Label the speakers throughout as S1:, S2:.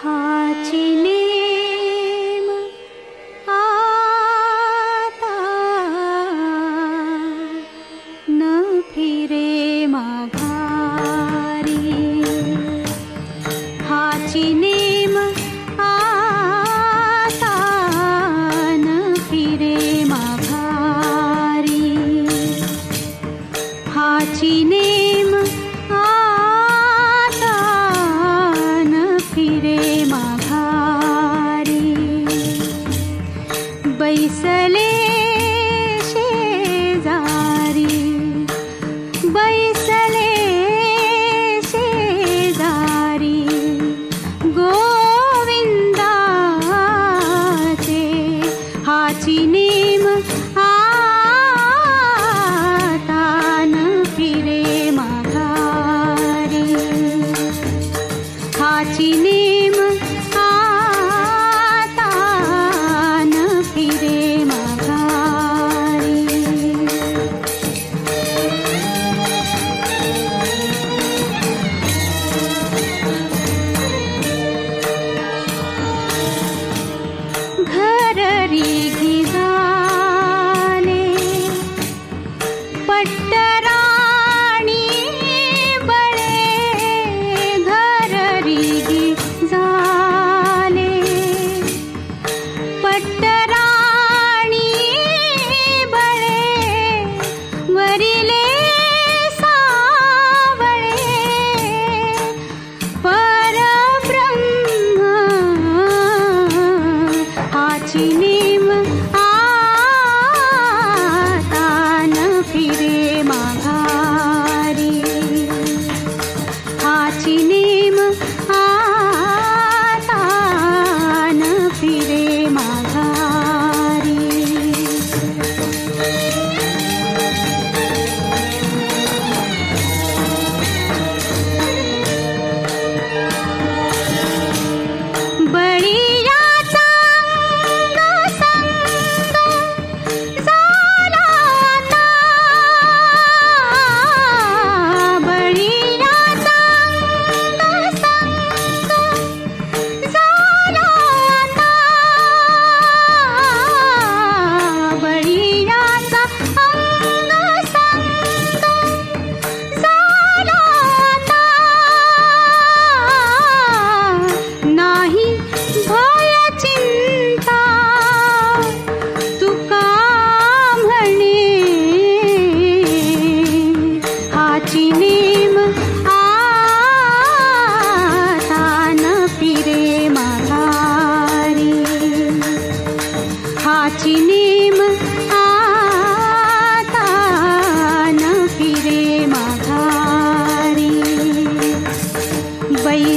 S1: high. बैसले शेजारी बैसले शेजारी हाची नेम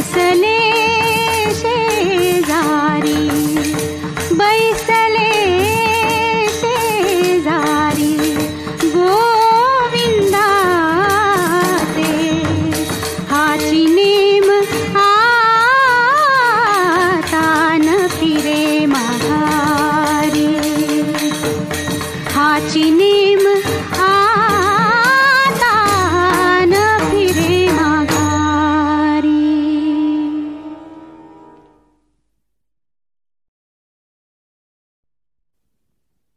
S1: बैसले शेजारी बैसले शेजारी गोविन्दे हाचिने मन किरे महारी। नेम